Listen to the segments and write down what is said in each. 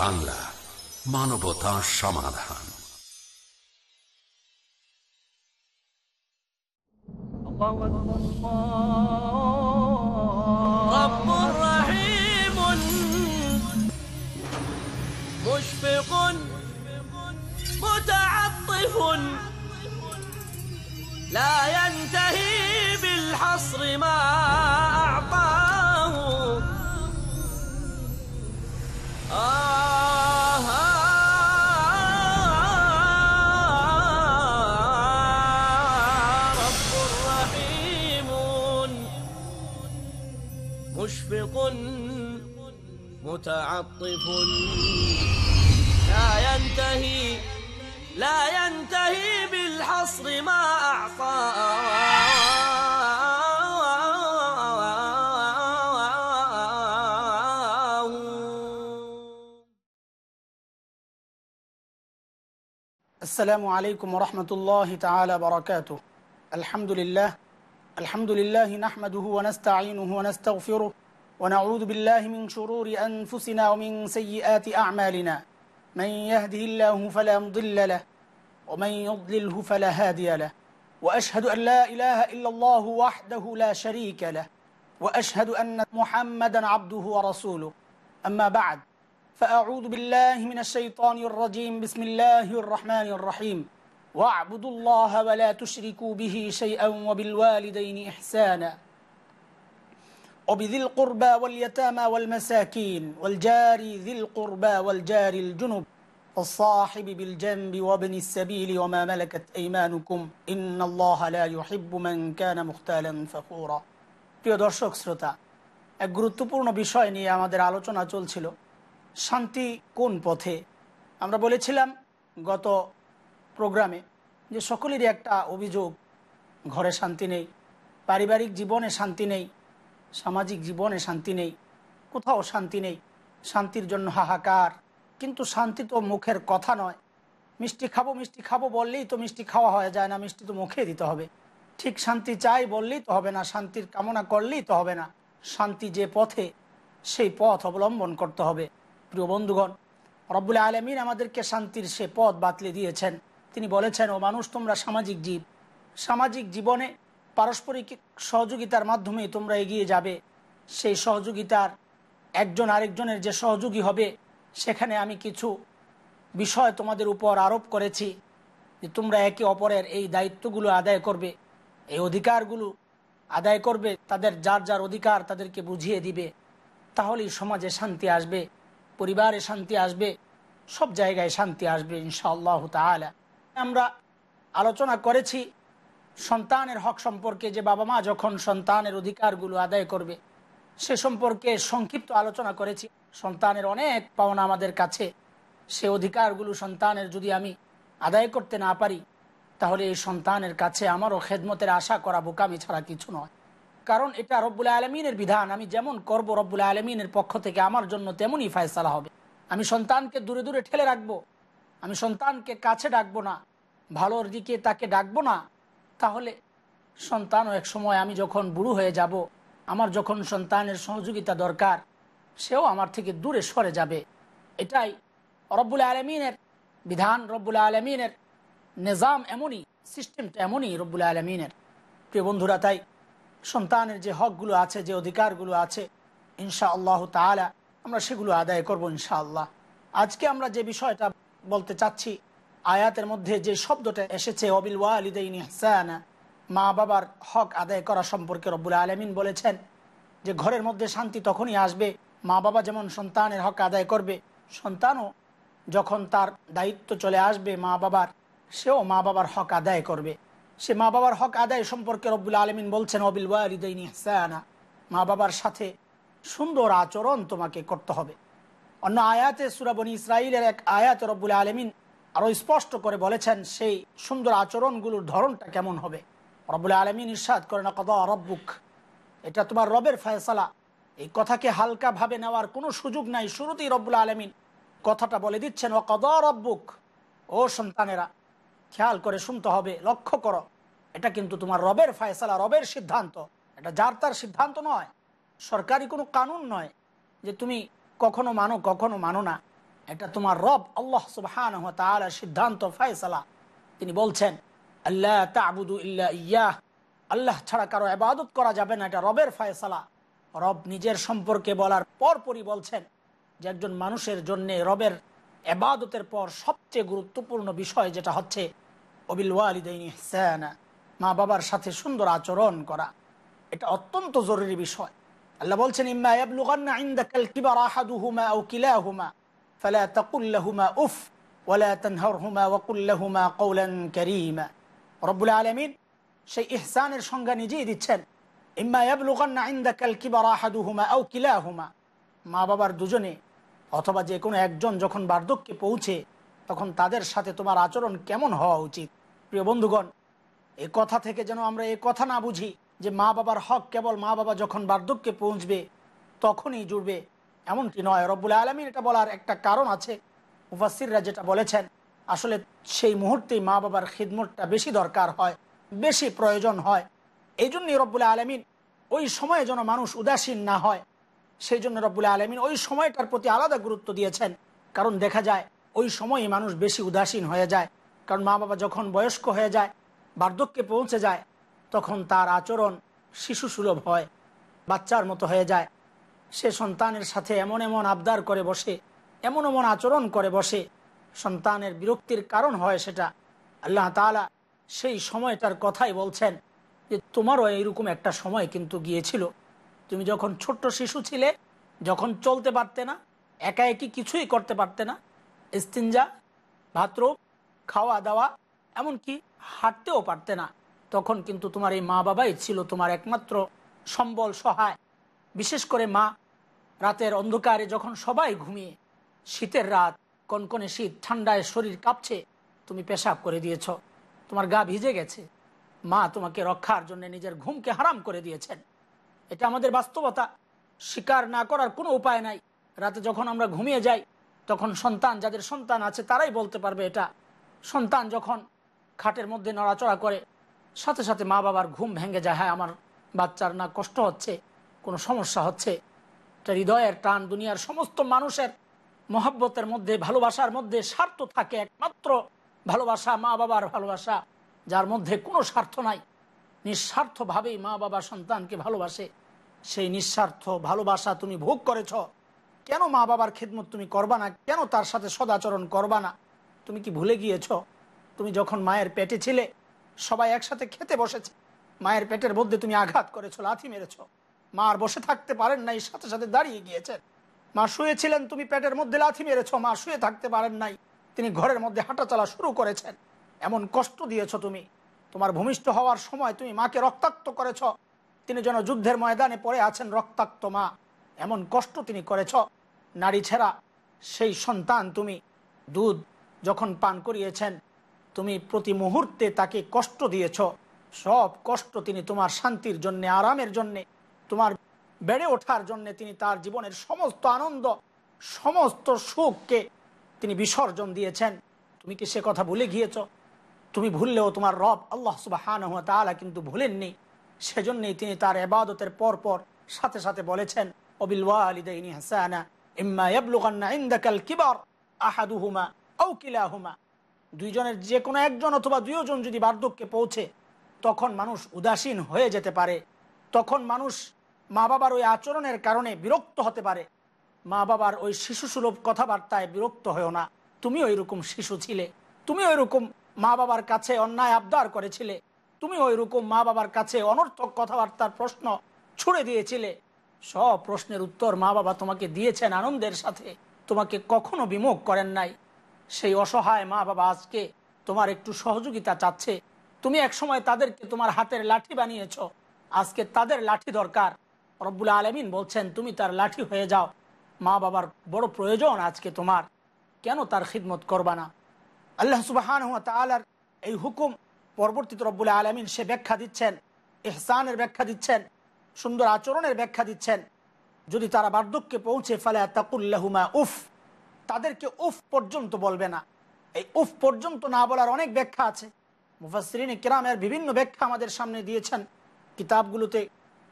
Piece TV Bangla মানবতা সমাধান رب رحيم مشفق متعطف لا ينتهي بالحصر ما متعطف لا ينتهي لا ينتهي بالحصر ما أعطاه السلام عليكم ورحمة الله تعالى وبركاته. الحمد لله الحمد لله نحمده ونستعينه ونستغفره ونعوذ بالله من شرور أنفسنا ومن سيئات أعمالنا. من يهده الله فلا مضل له ومن يضلله فلا هادي له. وأشهد أن لا إله إلا الله وحده لا شريك له وأشهد أن محمدا عبده ورسوله. أما بعد فأعوذ بالله من الشيطان الرجيم. بسم الله الرحمن الرحيم. واعبدوا الله ولا تشركوا به شيئا وبالوالدين إحسانا. وبذي القربى واليتامى والمساكين والجار ذي القربى والجار الجنب والصاحب بالجنب وابن السبيل وما ملكت أيمانكم إن الله لا يحب من كان مختالا فخورا প্রিয় দর্শক শ্রোতা এক গুরুত্বপূর্ণ বিষয় নিয়ে আমাদের আলোচনা চলছিল শান্তি কোন পথে আমরা বলেছিলাম গত প্রোগ্রামে যে সকলেরই একটা অভিযোগ ঘরে শান্তি নেই পারিবারিক জীবনে শান্তি নেই সামাজিক জীবনে শান্তি নেই, কোথাও শান্তি নেই, শান্তির জন্য হাহাকার। কিন্তু শান্তি তো মুখের কথা নয়। মিষ্টি খাব মিষ্টি খাব বললেই তো মিষ্টি খাওয়া হয়ে যায় না, মিষ্টি তো মুখে দিতে হবে। ঠিক শান্তি চাই বললেই তো হবে না, শান্তির কামনা করলেই তো হবে না। শান্তি যে পথে, সেই পথ অবলম্বন করতে হবে। প্রিয় বন্ধুগণ, রব্বুল আলমিন আমাদেরকে শান্তির সে পথ বাতলে দিয়েছেন। তিনি বলেছেন, ও মানুষ, তোমরা সামাজিক জীব। সামাজিক জীবনে পারস্পরিক সহযোগিতার মাধ্যমে তোমরা এগিয়ে যাবে। সেই সহযোগিতার একজন আরেকজনের যে সহযোগী হবে, সেখানে আমি কিছু বিষয় তোমাদের উপর আরোপ করেছি যে তোমরা একে অপরের এই দায়িত্বগুলো আদায় করবে। এই অধিকারগুলো আদায় করবে, তাদের যার যার অধিকার তাদেরকে বুঝিয়ে দিবে। তাহলেই সমাজে শান্তি আসবে, পরিবারে শান্তি আসবে, সব জায়গায় শান্তি আসবে ইনশাআল্লাহ তালা আমরা আলোচনা করেছি সন্তানের হক সম্পর্কে যে বাবা মা যখন সন্তানের অধিকারগুলো আদায় করবে, সে সম্পর্কে সংক্ষিপ্ত আলোচনা করেছি। সন্তানের অনেক পাওনা আমাদের কাছে। সে অধিকারগুলো সন্তানের যদি আমি আদায় করতে না পারি, তাহলে এই সন্তানের কাছে আমারও খেদমতের আশা করা বোকামি ছাড়া কিছু নয়। কারণ এটা রব্বুল আলমিনের বিধান। আমি যেমন করব রব্বুল আলমিনের পক্ষ থেকে আমার জন্য তেমনই ফায়সালা হবে। আমি সন্তানকে দূরে দূরে ঠেলে রাখব। আমি সন্তানকে কাছে ডাকবো না। ভালোর দিকে তাকে ডাকবো না। তাহলে সন্তানও এক সময় আমি যখন বুড়ো হয়ে যাব, আমার যখন সন্তানের সহযোগিতা দরকার, সেও আমার থেকে দূরে সরে যাবে। এটাই রব্বুল আলমিনের বিধান, রব্বুল আলমিনের নিজাম এমনই, সিস্টেমটা এমনই রব্বুল আলমিনের। প্রিয় বন্ধুরা, তাই সন্তানের যে হকগুলো আছে, যে অধিকারগুলো আছে ইনশা আল্লাহ তালা আমরা সেগুলো আদায় করব ইনশা আল্লাহ আজকে আমরা যে বিষয়টা বলতে চাচ্ছি আয়াতের মধ্যে যে শব্দটা এসেছে অবিল ওয়ালিদাইন ইহসানা মা বাবার হক আদায় করা সম্পর্কে রব্বুল আলমিন বলেছেন যে ঘরের মধ্যে শান্তি তখনই আসবে, মা বাবা যেমন সন্তানের হক আদায় করবে, সন্তানও যখন তার দায়িত্ব চলে আসবে মা বাবার, সেও মা বাবার হক আদায় করবে। সে মা বাবার হক আদায় সম্পর্কে রব্বুল আলমিন বলছেন অবিল ওয়ালিদাইন ইহসানা মা বাবার সাথে সুন্দর আচরণ তোমাকে করতে হবে। অন্য আয়াতে সুরাবনী ইসরায়েলের এক আয়াত রব্বুল আলমিন আরও স্পষ্ট করে বলেছেন সেই সুন্দর আচরণগুলোর ধরনটা কেমন হবে। রব্বুল আলমিন ইরশাদ করে না কদ রব্বুক। এটা তোমার রবের ফয়সালা। এই কথাকে হালকা ভাবে নেওয়ার কোনো সুযোগ নাই। শুরুতেই রব্বুল আলমিন কথাটা বলে দিচ্ছেন ও কদ রব্বুক। ও সন্তানেরা, খেয়াল করে শুনতে হবে, লক্ষ্য করো, এটা কিন্তু তোমার রবের ফয়সালা, রবের সিদ্ধান্ত। এটা যার তার সিদ্ধান্ত নয়, সরকারি কোনো কানুন নয় যে তুমি কখনো মানো কখনো মানো না। এটা তোমার রব, আল্লাহ সুবহান সিদ্ধান্ত, ফায়সালা। তিনি বলছেন আল্লাহ তাবুদু ইল্লা ইয়াহ। আল্লাহ ছাড়া কারও আবাদত করা যাবে না, এটা রবের ফায়সালা। রব নিজের সম্পর্কে বলার পরপরই বলছেন যে একজন মানুষের জন্যে রবের এবাদতের পর সবচেয়ে গুরুত্বপূর্ণ বিষয় যেটা হচ্ছে অবিল মা বাবার সাথে সুন্দর আচরণ করা। এটা অত্যন্ত জরুরি বিষয়। আল্লাহ বলছেন, ইম্মা ইয়াবলুগান্না ইনদাকাল কিবার আহাদুহুমা আও কিলাহুমা। ফালা তাকুল লাহুমা উফ ওয়া কুল লাহুমা কওলান কারীমা রব্বুল আলামিন সেই ইহসানের সংজ্ঞা নিজেই দিচ্ছেন। ইম্মা ইয়াবলুগান্না ইনদাকাল কিবার আহাদুহুমা আও কিলাহুমা মা বাবার দুজনে অথবা যে কোনো একজন যখন বার্ধক্যে পৌঁছে, তখন তাদের সাথে তোমার আচরণ কেমন হওয়া উচিত? প্রিয় বন্ধুগণ, এ কথা থেকে যেন আমরা এ কথা না বুঝি যে মা বাবার হক কেবল মা বাবা যখন বার্ধক্যে পৌঁছবে, তখনই জুড়বে এমনটি নয়। রব্বুল আলমীর এটা বলার একটা কারণ আছে। মুফাসিররা যেটা বলেছেন, আসলে সেই মুহূর্তেই মা বাবার খিদমতটা বেশি দরকার হয়, বেশি প্রয়োজন হয়। এই জন্যই রব্বুল আলমিন ওই সময়ে যেন মানুষ উদাসীন না হয়। সেই জন্য রব্বুল আলমিন ওই সময়টার প্রতি আলাদা গুরুত্ব দিয়েছেন। কারণ দেখা যায়, ওই সময়ই মানুষ বেশি উদাসীন হয়ে যায়। কারণ মা বাবা যখন বয়স্ক হয়ে যায়, বার্ধক্যে পৌঁছে যায়, তখন তার আচরণ শিশু সুলভ হয়, বাচ্চার মতো হয়ে যায়। সে সন্তানের সাথে এমন এমন আবদার করে বসে, এমন এমন আচরণ করে বসে। সন্তানের বিরক্তির কারণ হয় সেটা। আল্লাহ তালা সেই সময়টার কথাই বলছেন যে, তোমারও এইরকম একটা সময় কিন্তু গিয়েছিল। তুমি যখন ছোট্ট শিশু ছিলে, যখন চলতে পারতে না, একা একই কিছুই করতে পারতে না। ইস্তিনজা ভাত্র খাওয়া দাওয়া এমনকি হাঁটতেও পারতে না। তখন কিন্তু তোমার এই মা বাবাই ছিল তোমার একমাত্র সম্বল সহায়। বিশেষ করে মা রাতের অন্ধকারে যখন সবাই ঘুমিয়ে, শীতের রাত, কনকনে শীত, ঠান্ডায় শরীর কাঁপছে, তুমি পেশাব করে দিয়েছ। তোমার গা ভিজে গেছে। মা তোমাকে রক্ষার জন্য নিজের ঘুমকে হারাম করে দিয়েছেন। এটা আমাদের বাস্তবতা। স্বীকার না করার কোনো উপায় নাই। রাতে যখন আমরা ঘুমিয়ে যাই, তখন সন্তান, যাদের সন্তান আছে, তারাই বলতে পারবে এটা। সন্তান যখন খাটের মধ্যে নড়াচড়া করে, সাথে সাথে মা বাবার ঘুম ভেঙে যায় হ্যাঁ আমার বাচ্চার না কষ্ট হচ্ছে, কোনো সমস্যা হচ্ছে। এটা হৃদয়ের টান, দুনিয়ার সমস্ত মানুষের মহাব্বতের মধ্যে, ভালোবাসার মধ্যে স্বার্থ থাকে একমাত্র ভালোবাসা, মা বাবার ভালোবাসা, যার মধ্যে কোনো স্বার্থ নাই। নিঃস্বার্থভাবেই মা বাবা সন্তানকে ভালোবাসে। সেই নিঃস্বার্থ ভালোবাসা তুমি ভোগ করেছ। কেন মা বাবার খেদমত তুমি করবা না? কেন তার সাথে সদাচরণ করবা না? তুমি কি ভুলে গিয়েছ? তুমি যখন মায়ের পেটে ছিলে, সবাই একসাথে খেতে বসেছে। মায়ের পেটের মধ্যে তুমি আঘাত করেছ, লাথি মেরেছ। মা আর বসে থাকতে পারেন নাই, সাথে সাথে দাঁড়িয়ে গিয়েছেন। মা শুয়েছিলেন, তুমি পেটের মধ্যে লাথি মেরেছ, মা শুয়ে থাকতে পারেন নাই। তিনি ঘরের মধ্যে হাঁটা চলা শুরু করেছেন। এমন কষ্ট দিয়েছ তুমি। তোমার ভূমিষ্ঠ হওয়ার সময় তুমি মাকে রক্তাক্ত করেছ। তিনি যেন যুদ্ধের ময়দানে পড়ে আছেন, রক্তাক্ত মা। এমন কষ্ট তিনি করেছ। নারী ছেড়া, সেই সন্তান তুমি। দুধ যখন পান করিয়েছেন, তুমি প্রতি মুহূর্তে তাকে কষ্ট দিয়েছ। সব কষ্ট তিনি তোমার শান্তির জন্যে, আরামের জন্যে তোমার বেড়ে ওঠার জন্য তিনি তার জীবনের সমস্ত আনন্দ, সমস্ত সুখকে তিনি বিসর্জন দিয়েছেন। তুমি কি সে কথা ভুলে গিয়েছ? তুমি ভুললেও তোমার রব আল্লাহ সুবাহান তালা কিন্তু ভুলেননি। সেজন্যই তিনি তার এবাদতের পর পর সাথে সাথে বলেছেন, অবিল ওয়ালিদাইনি হাসানা, ইম্মা ইয়াবলুগান্না ইনদাকাল কিবার আহাদুহুমা আও কিলাহুমা। দুইজনের যে কোনো একজন অথবা দুইজন যদি বার্ধক্যে পৌঁছে, তখন মানুষ উদাসীন হয়ে যেতে পারে। তখন মানুষ মা বাবার ওই আচরণের কারণে বিরক্ত হতে পারে। মা বাবার ওই শিশু সুলভ কথাবার্তায় বিরক্ত হয়েও না। তুমি ওই রকম শিশু ছিলে। তুমি ওই রকম মা বাবার কাছে অন্যায় আবদার করেছিলে। তুমি ওই রকম মা বাবার কাছে অনর্থক কথাবার্তার প্রশ্ন ছুড়ে দিয়েছিলে। সব প্রশ্নের উত্তর মা বাবা তোমাকে দিয়েছেন আনন্দের সাথে। তোমাকে কখনো বিমুখ করেন নাই। সেই অসহায় মা বাবা আজকে তোমার একটু সহযোগিতা চাচ্ছে। তুমি একসময় তাদেরকে তোমার হাতের লাঠি বানিয়েছ। আজকে তাদের লাঠি দরকার। রব্বুল আলমিন বলছেন, তুমি তার লাঠি হয়ে যাও। মা বাবার বড় প্রয়োজন আজকে তোমার। কেন তার খিদমত করবা না? আল্লাহ সুবাহান তালার এই হুকুম পরবর্তীতে রব্বুল আলমিন সে ব্যাখ্যা দিচ্ছেন, এহসানের ব্যাখ্যা দিচ্ছেন, সুন্দর আচরণের ব্যাখ্যা দিচ্ছেন। যদি তারা বার্ধক্যে পৌঁছে, ফেলে তাকুল্লাহুমা উফ, তাদেরকে উফ পর্যন্ত বলবে না। এই উফ পর্যন্ত না বলার অনেক ব্যাখ্যা আছে। মুফাসরিন কিরামের বিভিন্ন ব্যাখ্যা আমাদের সামনে দিয়েছেন। কিতাবগুলোতে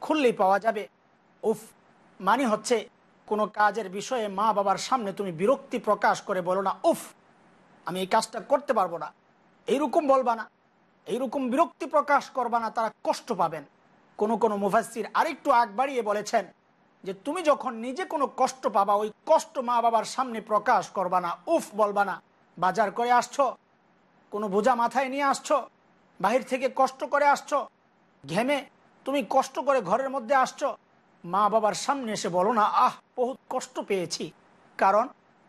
খুললেই পাওয়া যাবে। উফ মানে হচ্ছে কোনো কাজের বিষয়ে মা বাবার সামনে তুমি বিরক্তি প্রকাশ করে বলো না, উফ, আমি এই কাজটা করতে পারব না। এইরকম বলবা না। এইরকম বিরক্তি প্রকাশ করবা না, তারা কষ্ট পাবেন। কোনো কোনো মুফাসির আরেকটু আগ বাড়িয়ে বলেছেন যে, তুমি যখন নিজে কোনো কষ্ট পাবা, ওই কষ্ট মা বাবার সামনে প্রকাশ করবা না। উফ, বলবা না। বাজার করে আসছো? কোনো বোঝা মাথায় নিয়ে আসছো? বাহির থেকে কষ্ট করে আসছো? ঘেমে? তুমি কষ্ট করে ঘরের মধ্যে আসছো? মা বাবার সামনে এসে বলো না, আহ, বহুত কষ্ট পেয়েছি। কারণ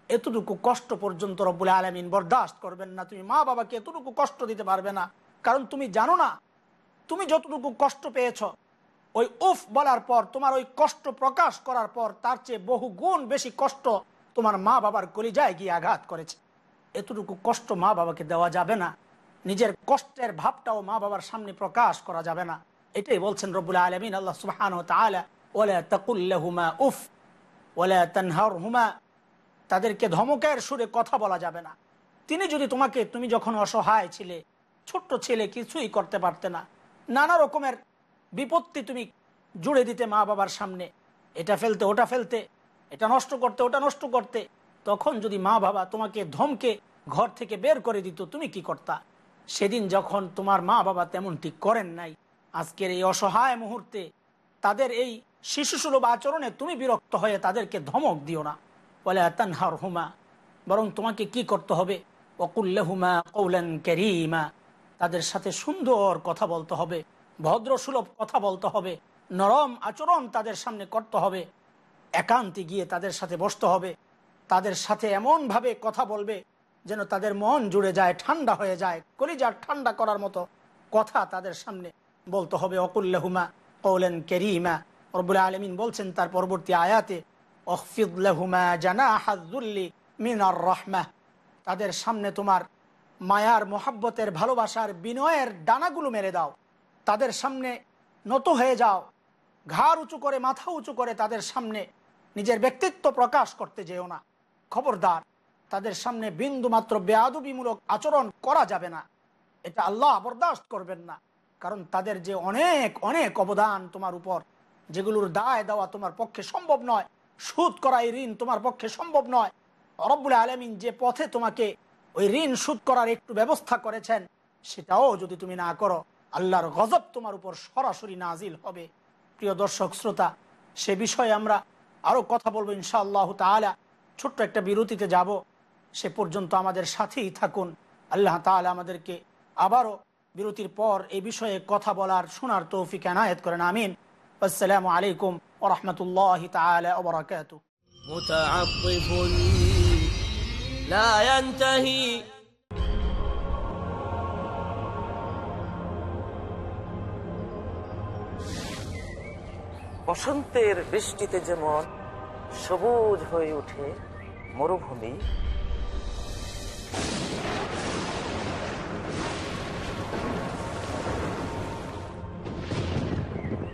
এতটুকু কষ্ট পর্যন্ত রব্বুল আলমিন বরদাস্ত করবেন না। তুমি মা বাবাকে এতটুকু কষ্ট দিতে পারবে না। কারণ তুমি জানো না, তুমি যতটুকু কষ্ট পেয়েছ, ওই উফ বলার পর, তোমার ওই কষ্ট প্রকাশ করার পর, তার চেয়ে বহু গুণ বেশি কষ্ট তোমার মা বাবার কলিজায় গিয়ে আঘাত করেছে। এতটুকু কষ্ট মা বাবাকে দেওয়া যাবে না। নিজের কষ্টের ভাবটাও মা বাবার সামনে প্রকাশ করা যাবে না। এটাই বলছেন রব্বুল আলমিন। আল্লাহ সুবহান উফ তাদেরকে ধমকের সুরে কথা বলা যাবে না। তিনি যদি তোমাকে, তুমি যখন অসহায় ছিলে, ছোট্ট ছেলে, কিছুই করতে পারতে না। নানা রকমের বিপত্তি তুমি জুড়ে দিতে মা বাবার সামনে। এটা ফেলতে, ওটা ফেলতে, এটা নষ্ট করতে, ওটা নষ্ট করতে। তখন যদি মা বাবা তোমাকে ধমকে ঘর থেকে বের করে দিত, তুমি কি করতা? সেদিন যখন তোমার মা বাবা তেমনটি করেন নাই, আজকের এই অসহায় মুহূর্তে তাদের এই শিশুসুলভ আচরণে তুমি বিরক্ত হয়ে তাদেরকে ধমক দিও না। বলে তানহার হুমা বরং তোমাকে কি করতে হবে? অকুল্লাহুমা কৌলেন ক্যারিমা তাদের সাথে সুন্দর কথা বলতে হবে ভদ্র সুলভ কথা বলতে হবে, নরম আচরণ তাদের সামনে করতে হবে, একান্তে গিয়ে তাদের সাথে বসতে হবে, তাদের সাথে এমনভাবে কথা বলবে যেন তাদের মন জুড়ে যায়, ঠান্ডা হয়ে যায়, কলিজার ঠান্ডা করার মতো কথা তাদের সামনে বলতে হবে। অকুল্লাহুমা কৌলেন কেরিমা রবুল আলমিন বলছেন, তার পরবর্তী আয়াতে জানা তাদের সামনে তোমার মায়ার, মোহাব্বতের, ভালোবাসার, বিনয়ের ডানাগুলো মেরে দাও। তাদের সামনে নত হয়ে যাও। ঘাড় উঁচু করে, মাথা উঁচু করে তাদের সামনে নিজের ব্যক্তিত্ব প্রকাশ করতে যেও না। খবরদার, তাদের সামনে বিন্দু মাত্র বেয়াদুবিমূলক আচরণ করা যাবে না। এটা আল্লাহ বরদাস্ত করবেন না। কারণ তাদের যে অনেক অনেক অবদান তোমার উপর যেগুলোর দায় দেওয়া তোমার পক্ষে সম্ভব নয়, সুদ করা এই ঋণ তোমার পক্ষে সম্ভব নয়। রব্বুল আলমিন যে পথে তোমাকে ওই ঋণ সুদ করার একটু ব্যবস্থা করেছেন, সেটাও যদি তুমি না করো, আল্লাহর গজব তোমার উপর সরাসরি নাজিল হবে। প্রিয় দর্শক, শ্রোতা, সে বিষয়ে আমরা আরও কথা বলব ইনশাআল্লাহ তালা ছোট্ট একটা বিরতিতে যাব। সে পর্যন্ত আমাদের সাথেই থাকুন। আল্লাহ তালা আমাদেরকে আবারও বিরতির পর এই বিষয়ে কথা বলার, শোনার তৌফিক এনায়েত করেন, আমিন। আসসালামু আলাইকুম ওরহমতুল্লাহ তালা ওবরাকাতু متعطف لا ينتهي বসন্তের বৃষ্টিতে যেমন সবুজ হয়ে ওঠে মরুভূমি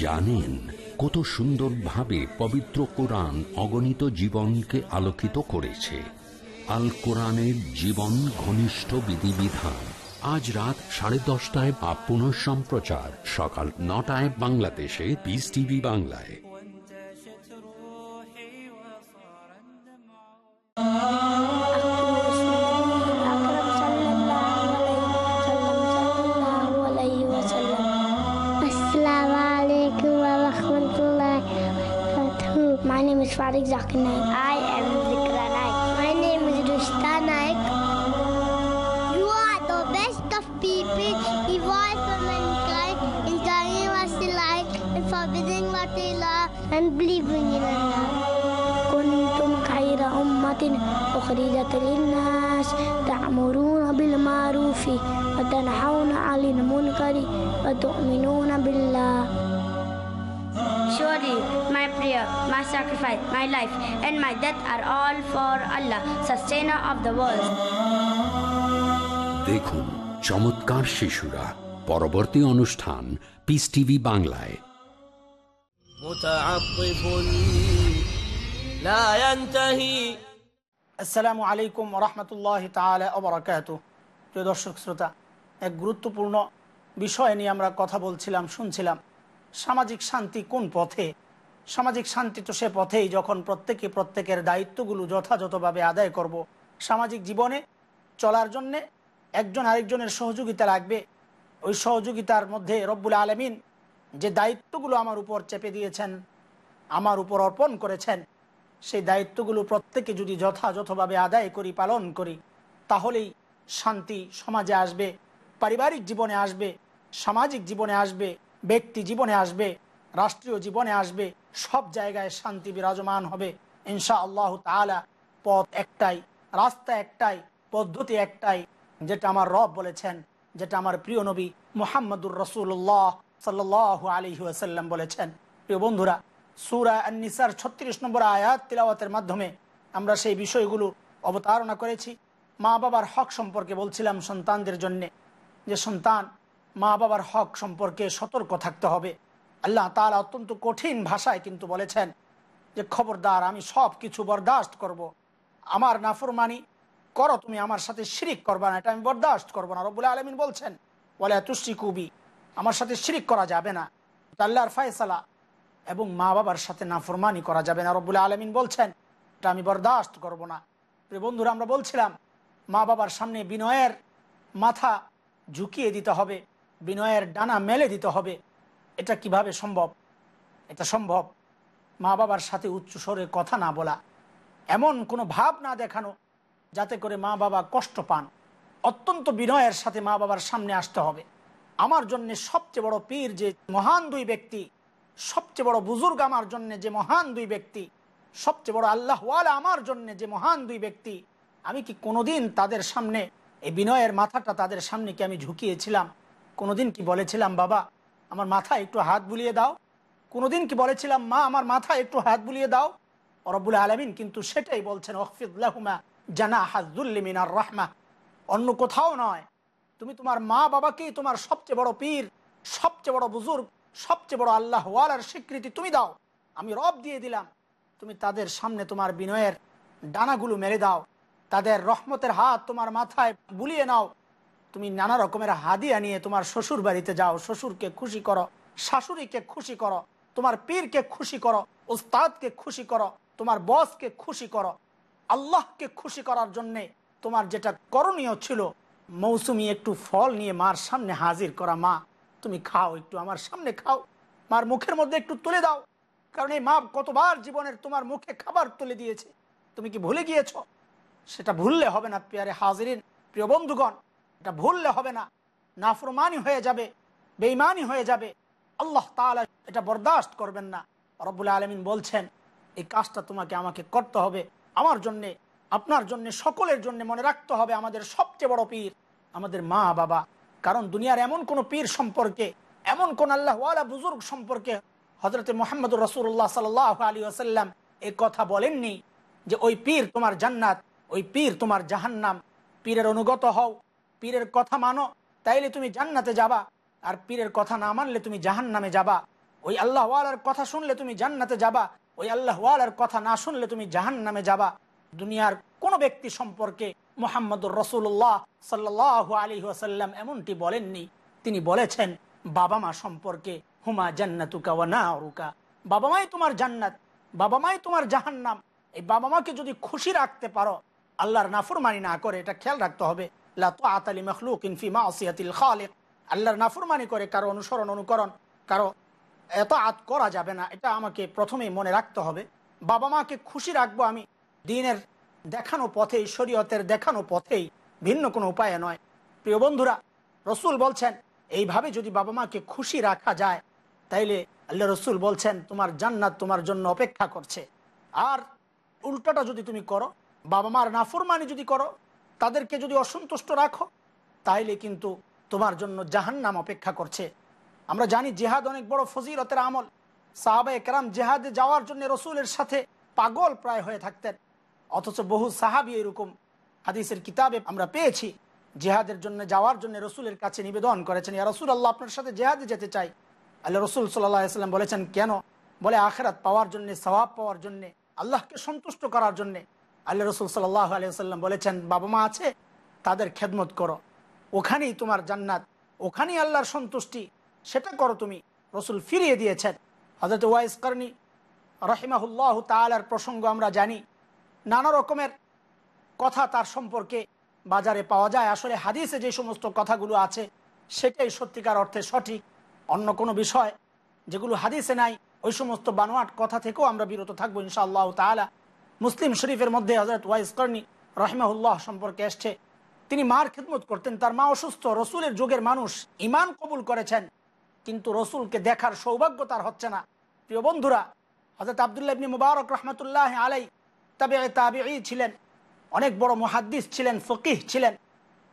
জানেন কত সুন্দরভাবে পবিত্র কোরআন অগণিত জীবনকে আলোকিত করেছে। আল কোরআনের জীবন ঘনিষ্ঠ বিধিবিধান। আজ রাত সাড়ে দশটায় বা সম্প্রচার সকাল নটায় বাংলাদেশে পিস টিভি বাংলায়। My name is Farid Zakir Naik. I am Zikra Naik. My name is Rushta Naik. You are the best of people, evolved for mankind, in telling what they like, and forbidding what they love, and believing in Allah. كنتم خير أمة أمة أخرجت للناس تأمرون بالمعروف وتنحون عن المنكر وتؤمنون بالله surely my prayer, my sacrifice, my life and my death are all for Allah, sustainer of the world. দেখুন চমৎকার শিশুরা। পরবর্তী অনুষ্ঠান piece TV বাংলায়। আলাইকুম রহমতুল্লাহ তালাকাত প্রিয় দর্শক শ্রোতা এক গুরুত্বপূর্ণ বিষয় নিয়ে আমরা কথা বলছিলাম শুনছিলাম। সামাজিক শান্তি কোন পথে সামাজিক শান্তি তো সে পথেই যখন প্রত্যেকে প্রত্যেকের দায়িত্বগুলো যথাযথভাবে আদায় করব। সামাজিক জীবনে চলার জন্যে একজন আরেকজনের সহযোগিতা লাগবে ওই সহযোগিতার মধ্যে রব্বুল আলমিন যে দায়িত্বগুলো আমার উপর চেপে দিয়েছেন, আমার উপর অর্পণ করেছেন, সেই দায়িত্বগুলো প্রত্যেকে যদি যথাযথভাবে আদায় করি, পালন করি, তাহলেই শান্তি সমাজে আসবে, পারিবারিক জীবনে আসবে, সামাজিক জীবনে আসবে ব্যক্তি জীবনে আসবে, রাষ্ট্রীয় জীবনে আসবে, সব জায়গায় শান্তি বিরাজমান হবে। ইনশা আল্লাহ তালা পথ একটাই, রাস্তা একটাই, পদ্ধতি একটাই, যেটা আমার রব বলেছেন, যেটা আমার প্রিয় নবী মোহাম্মদুর রসুল্লাহ সাল্লাহ আলহি আসাল্লাম বলেছেন। প্রিয় বন্ধুরা, সুরা নিসার ছত্রিশ নম্বর আয়াত তিলাওয়াতের মাধ্যমে আমরা সেই বিষয়গুলো অবতারণা করেছি। মা বাবার হক সম্পর্কে বলছিলাম সন্তানদের জন্যে, যে সন্তান মা বাবার হক সম্পর্কে সতর্ক থাকতে হবে। আল্লাহ তালা অত্যন্ত কঠিন ভাষায় কিন্তু বলেছেন যে, খবরদার, আমি সব কিছু বরদাস্ত করব। আমার নাফরমানি করো, তুমি আমার সাথে শিরিক করবা না, এটা আমি বরদাস্ত করব না। রব্বুল আলমিন বলছেন বলে তুষ্টি কুবি আমার সাথে শিরিক করা যাবে না। আল্লাহর ফায়সালা। এবং মা বাবার সাথে নাফরমানি করা যাবে না, রব্বুল আলমিন বলছেন, এটা আমি বরদাস্ত করব না। বন্ধুরা, আমরা বলছিলাম, মা বাবার সামনে বিনয়ের মাথা ঝুঁকিয়ে দিতে হবে। বিনয়ের ডানা মেলে দিতে হবে। এটা কীভাবে সম্ভব? এটা সম্ভব। মা বাবার সাথে উচ্চ স্বরে কথা না বলা। এমন কোনো ভাব না দেখানো, যাতে করে মা বাবা কষ্ট পান। অত্যন্ত বিনয়ের সাথে মা বাবার সামনে আসতে হবে। আমার জন্য সবচেয়ে বড় পীর যে মহান দুই ব্যক্তি, সবচেয়ে বড় বুজুর্গ আমার জন্য যে মহান দুই ব্যক্তি, সবচেয়ে বড় আল্লাহওয়ালা আমার জন্য যে মহান দুই ব্যক্তি, আমি কি কোনোদিন তাদের সামনে, এই বিনয়ের মাথাটা তাদের সামনে কি আমি ঝুঁকিয়েছিলাম? কোনোদিন কি বলেছিলাম, বাবা, আমার মাথায় একটু হাত বুলিয়ে দাও। কোনোদিন কি বলেছিলাম, মা, আমার মাথায় একটু হাত বুলিয়ে দাও। রব্বুল আলমিন কিন্তু সেটাই বলছেন ওফিদুল্লাহুমা জানা হাজুল্লিমিনার রহমা। অন্য কোথাও নয়। তুমি তোমার মা বাবাকেই তোমার সবচেয়ে বড় পীর, সবচেয়ে বড় বুজুর্গ, সবচেয়ে বড় আল্লাহ ওয়ালার স্বীকৃতি তুমি দাও। আমি রব দিয়ে দিলাম। তুমি তাদের সামনে তোমার বিনয়ের ডানাগুলো মেরে দাও। তাদের রহমতের হাত তোমার মাথায় বুলিয়ে নাও। তুমি নানা রকমের হাদিয়া নিয়ে তোমার শ্বশুর বাড়িতে যাও, শ্বশুরকে খুশি করো, শাশুড়িকে খুশি করো, তোমার পীরকে খুশি করো, উস্তাদকে খুশি করো, তোমার বসকে খুশি করো। আল্লাহকে খুশি করার জন্যে তোমার যেটা করণীয় ছিল, মৌসুমি একটু ফল নিয়ে মার সামনে হাজির করা, মা, তুমি খাও একটু আমার সামনে খাও, মার মুখের মধ্যে একটু তুলে দাও, কারণ এই মা কতবার জীবনের তোমার মুখে খাবার তুলে দিয়েছে, তুমি কি ভুলে গিয়েছ? সেটা ভুললে হবে না পেয়ারে হাজিরিন, প্রিয় বন্ধুগণ এটা ভুললে হবে না। নাফরমানি হয়ে যাবে বেইমানি হয়ে যাবে। আল্লাহ তাআলা এটা বরদাস্ত করবেন না। রব্বুল আলমিন বলছেন, এই কাজটা তোমাকে, আমাকে করতে হবে। আমার জন্যে, আপনার জন্য, সকলের জন্য মনে রাখতে হবে আমাদের সবচেয়ে বড় পীর, আমাদের মা বাবা। কারণ দুনিয়ার এমন কোন পীর সম্পর্কে, এমন কোন আল্লাহ বুজুর্গ সম্পর্কে হজরত মোহাম্মদ রসুল্লাহ সাল আলী আসাল্লাম এ কথা বলেননি যে ওই পীর তোমার জান্নাত, ওই পীর তোমার জাহান্নাম। পীরের অনুগত হও পীরের কথা মানো, তাইলে তুমি জান্নাতে যাবা। আর পীরের কথা না মানলে তুমি জাহান নামে যাবা। ওই আল্লাহ ওয়ালার কথা শুনলে তুমি জান্নাতে যাবা। ওই আল্লাহ ওয়ালার কথা না শুনলে তুমি জাহান নামে যাবা। দুনিয়ার কোন ব্যক্তি সম্পর্কে মোহাম্মদুর রসুল্লাহ সাল্লাহ আলী ওয়াসাল্লাম এমনটি বলেননি। তিনি বলেছেন, বাবা মা সম্পর্কে হুমা জান্নাতুকা ওয়া না রুকা বাবা মাই তোমার জান্নাত, বাবা মাই তোমার জাহান্নাম। এই বাবা মাকে যদি খুশি রাখতে পারো, আল্লাহর নাফরমানি না করে, এটা খেয়াল রাখতে হবে। আল্লাহর নাফরমানি করে, কারও অনুসরণ অনুকরণ, কারও এত আত করা যাবে না, এটা আমাকে প্রথমেই মনে রাখতে হবে। বাবা মাকে খুশি রাখব আমি, দিনের দেখানো পথেই, শরীয়তের দেখানো পথেই ভিন্ন কোনো উপায়ে নয়। প্রিয় বন্ধুরা, রসুল বলছেন, এইভাবে যদি বাবা মাকে খুশি রাখা যায়, তাইলে আল্লাহ রসুল বলছেন, তোমার জান্নাত তোমার জন্য অপেক্ষা করছে। আর উল্টাটা যদি তুমি করো, বাবা মার নাফরমানি যদি করো তাদেরকে যদি অসন্তুষ্ট রাখো, তাইলে কিন্তু তোমার জন্য জাহান্নাম অপেক্ষা করছে। আমরা জানি জেহাদ অনেক বড় ফজিলতের আমল। সাহাবা একরাম জেহাদে যাওয়ার জন্য রসুলের সাথে পাগল প্রায় হয়ে থাকতেন। অথচ বহু সাহাবি এরকম হাদিসের কিতাবে আমরা পেয়েছি, জেহাদের জন্য যাওয়ার জন্য রসুলের কাছে নিবেদন করেছেন, ইয়া রসুল আল্লাহ আপনার সাথে জেহাদে যেতে চাই। আল্লাহ রসুল সাল্লাম বলেছেন, কেন? বলে, আখেরাত পাওয়ার জন্যে সবাব পাওয়ার জন্যে, আল্লাহকে সন্তুষ্ট করার জন্যে। আল্লাহ রসুল সাল্লাহ আলিয়াল্লাম বলেছেন, বাবা মা আছে, তাদের খেদমত করো। ওখানেই তোমার জান্নাত, ওখানেই আল্লাহর সন্তুষ্টি, সেটা করো তুমি। রসুল ফিরিয়ে দিয়েছেন। হজরত ওয়াইস করনি রহিমাহুল্লাহ তালার প্রসঙ্গ আমরা জানি। নানা রকমের কথা তার সম্পর্কে বাজারে পাওয়া যায়। আসলে হাদিসে যে সমস্ত কথাগুলো আছে, সেটাই সত্যিকার অর্থে সঠিক। অন্য কোনো বিষয় যেগুলো হাদিসে নাই, ওই সমস্ত বানোয়াট কথা থেকেও আমরা বিরত থাকব ইনশাআল্লাহ তালা মুসলিম শরীফের মধ্যে হজরত ওয়াইস করনি রহমাহুল্লাহ সম্পর্কে এসছে। তিনি মার খেদমত করতেন, তার মা অসুস্থ, রসুলের যুগের মানুষ ইমান কবুল করেছেন। কিন্তু রসুলকে দেখার সৌভাগ্য তার হচ্ছে না। প্রিয় বন্ধুরা হজরত আবদুল্লাহ ইবনি মুবারক রহমতুল্লাহ আলাই তবে তাবি ছিলেন, অনেক বড় মহাদ্দিস ছিলেন, ফকিহ ছিলেন।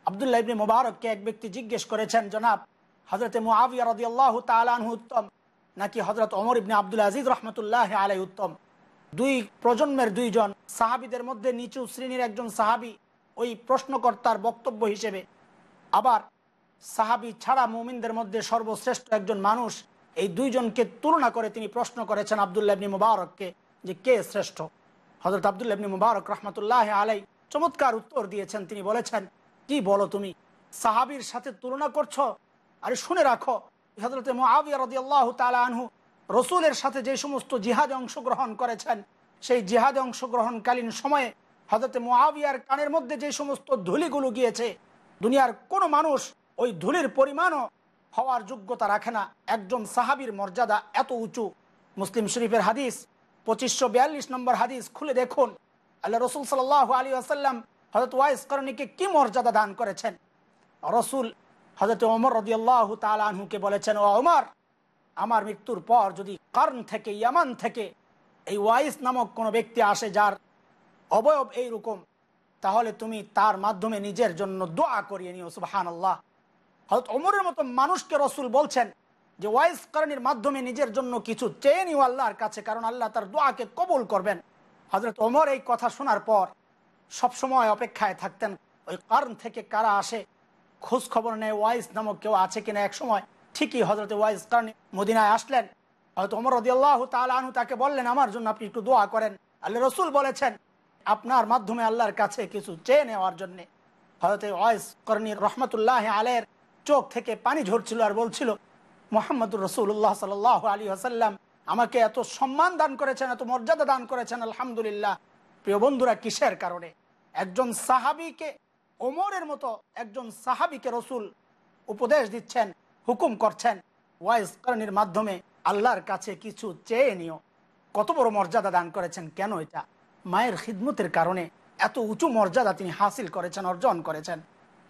আবদুল্লাহ ইবনি মুবারককে এক ব্যক্তি জিজ্ঞেস করেছেন, জনাব হজরত মুআবিয়া রদিয়াল্লাহ তালানহু উত্তম, নাকি হজরত অমর ইবনে আব্দুল আজিজ রহমতুল্লাহ আলাই উত্তম? দুই প্রজন্মের দুইজন সাহাবিদের মধ্যে নিচু শ্রেণির একজন সাহাবি ওই প্রশ্নকর্তার বক্তব্য হিসেবে। আবার সাহাবি ছাড়া মুমিনদের মধ্যে সর্বশ্রেষ্ঠ একজন মানুষ এই দুইজনকে তুলনা করে তিনি প্রশ্ন করেছেন আবদুল্লাবনী মুবারককে যে কে শ্রেষ্ঠ। হজরত আবদুল্লাবনী মুবারক রহমতুল্লাহ আলাই চমৎকার উত্তর দিয়েছেন। তিনি বলেছেন, কি বলো তুমি? সাহাবির সাথে তুলনা করছ? আরে শুনে রাখো। হজরত মুআবিয়া রাদিয়াল্লাহু তাআলা আনহু রসুলের সাথে যে সমস্ত জিহাদে অংশগ্রহণ করেছেন, সেই জিহাদে অংশগ্রহণকালীন সময়ে হজরত মুআবিয়ার কানের মধ্যে যে সমস্ত ধুলিগুলো গিয়েছে, দুনিয়ার কোনো মানুষ ওই ধুলির পরিমাণও হওয়ার যোগ্যতা রাখে না। একজন সাহাবির মর্যাদা এত উঁচু। মুসলিম শরীফের হাদিস, পঁচিশশো বিয়াল্লিশ নম্বর হাদিস খুলে দেখুন। আল্লাহ রসুল সাল আলী আসাল্লাম হজরত ওয়াইস করণীকে কি মর্যাদা দান করেছেন? রসুল হজরত ওমর রদিয়াল্লাহ তালহুকে বলেছেন, ও ওমর আমার মৃত্যুর পর যদি কর্ন থেকে, ইয়ামান থেকে এই ওয়াইস নামক কোনো ব্যক্তি আসে যার অবয়ব এইরকম, তাহলে তুমি তার মাধ্যমে নিজের জন্য দোয়া করিয়ে নিও সুবাহান আল্লাহ হয়তো অমরের মতো মানুষকে রসুল বলছেন যে, ওয়াইস করণীর মাধ্যমে নিজের জন্য কিছু চেয়ে নিও আল্লাহর কাছে, কারণ আল্লাহ তার দোয়াকে কবুল করবেন। হজরত ওমর এই কথা শোনার পর সবসময় অপেক্ষায় থাকতেন, ওই কারণ থেকে কারা আসে, খোঁজ খবর নেয় ওয়াইস নামক কেউ আছে কিনা এক সময়। ঠিকই হজরত ওয়াইজ কারণ মদিনায় আসলেন। হয়তো ওমর রদি আল্লাহ তালু তাকে বললেন, আমার জন্য আপনি একটু দোয়া করেন। আল্লাহ রসুল বলেছেন, আপনার মাধ্যমে আল্লাহর কাছে কিছু চেয়ে নেওয়ার জন্য। হয়তো ওয়াইস করণী রহমতুল্লাহ আলের চোখ থেকে পানি ঝরছিল আর বলছিল, মোহাম্মদুর রসুল্লাহ সাল আলী আসাল্লাম আমাকে এত সম্মান দান করেছেন, এত মর্যাদা দান করেছেন, আলহামদুলিল্লাহ। প্রিয় বন্ধুরা, কিসের কারণে? একজন সাহাবিকে, ওমরের মতো একজন সাহাবিকে রসুল উপদেশ দিচ্ছেন হুকুম করছেন। ওয়াইস করণীর মাধ্যমে আল্লাহর কাছে কিছু চেয়ে নিও। কত বড় মর্যাদা দান করেছেন, কেন এটা? মায়ের খিদমতের কারণে এত উঁচু মর্যাদা তিনি হাসিল করেছেন, অর্জন করেছেন।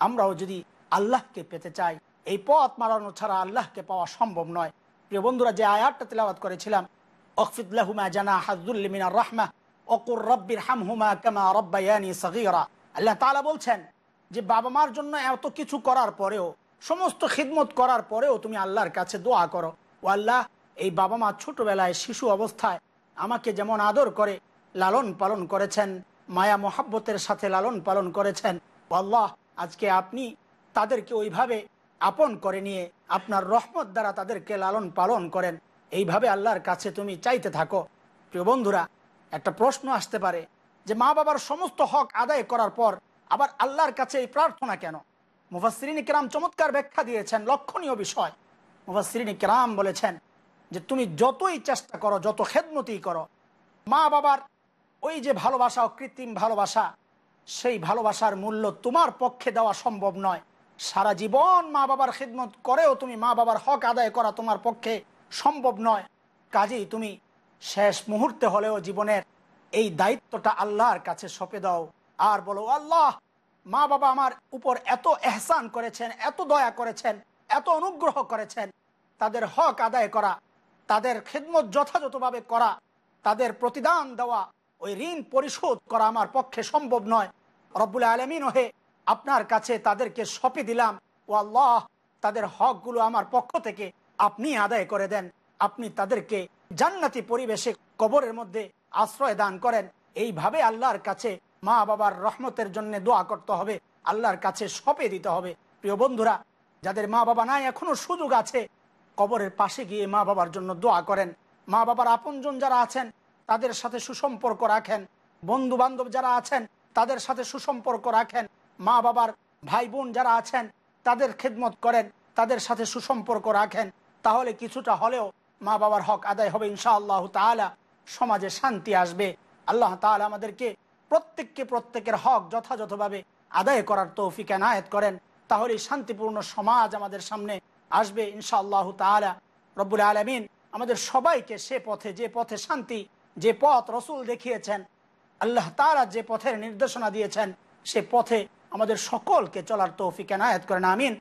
আমরাও যদি আল্লাহকে পেতে চাই, এই পথ মারানো ছাড়া আল্লাহকে পাওয়া সম্ভব নয়। প্রিয় বন্ধুরা, যে আয়াতটা তেলাওয়াত করেছিলাম অকফিদুল্লাহুমা জানা হাজুল্লিমিনার রাহমা অকুর রব্বির হামহুমা কামা রব্বায়ানি সগীরা। আল্লাহ তাআলা বলছেন যে, বাবা মার জন্য এত কিছু করার পরেও সমস্ত খিদমত করার পরেও তুমি আল্লাহর কাছে দোয়া করো। ও আল্লাহ, এই বাবা মা ছোটবেলায় শিশু অবস্থায় আমাকে যেমন আদর করে, লালন পালন করেছেন, মায়া মোহাব্বতের সাথে লালন পালন করেছেন। আল্লাহ, আজকে আপনি তাদেরকে ওইভাবে আপন করে নিয়ে আপনার রহমত দ্বারা তাদেরকে লালন পালন করেন। এইভাবে আল্লাহর কাছে তুমি চাইতে থাকো। প্রিয় বন্ধুরা, একটা প্রশ্ন আসতে পারে যে মা বাবার সমস্ত হক আদায় করার পর আবার আল্লাহর কাছে এই প্রার্থনা কেন? মুফাসরিন কেরাম চমৎকার ব্যাখ্যা দিয়েছেন, লক্ষণীয় বিষয়। মুফাসরিন কেরাম বলেছেন যে, তুমি যতই চেষ্টা করো, যত খেদমতি করো, মা বাবার ওই যে ভালোবাসা, অকৃত্রিম ভালোবাসা, সেই ভালোবাসার মূল্য তোমার পক্ষে দেওয়া সম্ভব নয়। সারা জীবন মা বাবার খিদমত করেও তুমি মা বাবার হক আদায় করা তোমার পক্ষে সম্ভব নয়। কাজেই তুমি শেষ মুহূর্তে হলেও জীবনের এই দায়িত্বটা আল্লাহর কাছে সঁপে দাও। আর বলো, আল্লাহ মা বাবা আমার উপর এত এহসান করেছেন, এত দয়া করেছেন, এত অনুগ্রহ করেছেন। তাদের হক আদায় করা, তাদের খেদমত যথাযথভাবে করা, তাদের প্রতিদান দেওয়া, ওই ঋণ পরিশোধ করা আমার পক্ষে সম্ভব নয়। রব্বুল আলমিন ওহে, আপনার কাছে তাদেরকে সঁপে দিলাম। ও আল্লাহ, তাদের হকগুলো আমার পক্ষ থেকে আপনি আদায় করে দেন। আপনি তাদেরকে জান্নাতি পরিবেশে কবরের মধ্যে আশ্রয় দান করেন। এইভাবে আল্লাহর কাছে মা বাবার রহমতের জন্য দোয়া করতে হবে, আল্লাহর কাছে সপে দিতে হবে। প্রিয় বন্ধুরা, যাদের মা বাবা নাই, এখনও সুযোগ আছে, কবরের পাশে গিয়ে মা বাবার জন্য দোয়া করেন। মা বাবার আপনজন যারা আছেন, তাদের সাথে সুসম্পর্ক রাখেন। বন্ধু বান্ধব যারা আছেন, তাদের সাথে সুসম্পর্ক রাখেন। মা বাবার ভাই বোন যারা আছেন, তাদের খেদমত করেন, তাদের সাথে সুসম্পর্ক রাখেন। তাহলে কিছুটা হলেও মা বাবার হক আদায় হবে ইনশা আল্লাহ তালা সমাজে শান্তি আসবে। আল্লাহ তালা আমাদেরকে প্রত্যেককে প্রত্যেকের হক যথাযথভাবে আদায় করার তৌফিক এনায়েত করেন তাহলে শান্তিপূর্ণ সমাজ আমাদের সামনে আসবে ইনশাআল্লাহ তালা রব্বুল আলমিন আমাদের সবাইকে সে পথে, যে পথে শান্তি, যে পথ রসুল দেখিয়েছেন, আল্লাহ তারা যে পথের নির্দেশনা দিয়েছেন, সে পথে আমাদের সকলকে চলার তৌফিক এনায়েত করেন, আমিন।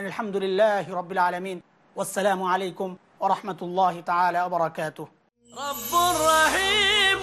আলহামদুলিল্লাহ রবিল আলমিন। আসসালামু আলাইকুম ওরহমতুল্লাহ তালা বরকাত রহিম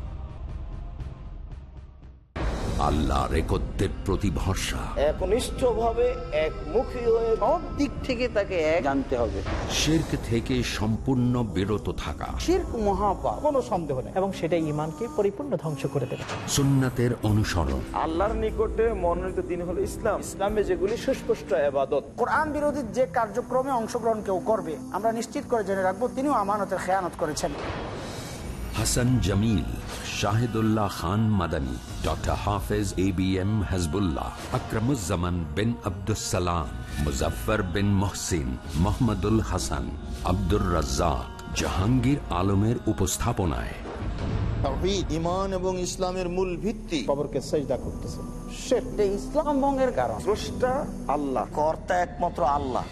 আল্লাহ রেকর্দের প্রতি ভরসা। একনিষ্ঠভাবে একমুখী হয়ে সব দিক থেকে তাকে এক জানতে হবে। শেরক থেকে সম্পূর্ণ বিরত থাকা। শির্ক মহাপাপ। কোনো সন্দেহ নেই। এবং সেটা ইমানকে পরিপূর্ণ ধ্বংস করে দেবে। সুন্নাতের অনুসরণ। আল্লাহর নিকটে মনোনীত দিন হলো ইসলাম। ইসলামে যেগুলি সুস্পষ্ট আবাদত কোরআন বিরোধী যে কার্যক্রমে অংশগ্রহণ কেউ করবে আমরা নিশ্চিত করে জেনে রাখব তিনিও আমানতের খেয়ানত করেছেন। Hasan Jamil Shahidullah Khan Madani doctor Hafez A B M Hajbullah Akramuzzaman bin Abdussalam Muzaffar bin Mohsin Mohammadul Hasan Abdur Razzak Jahangir আলমের উপস্থাপনায়। ইমান এবং ইসলামের মূল ভিত্তি। খবরকে সেজদা করতেছে। সেটা ইসলাম ভঙ্গের কারণ। স্রষ্টা আল্লাহ কর্তা একমাত্র আল্লাহ।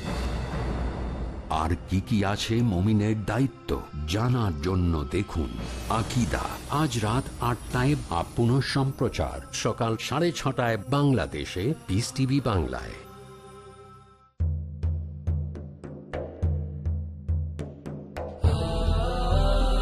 আর কি কি আছে মমিনের দায়িত্ব? জানার জন্য দেখুন আকিদা। আজ রাত আটটায় বা পুনঃ সম্প্রচার সকাল সাড়ে ছটায় বাংলাদেশে পিস টিভি বাংলায়।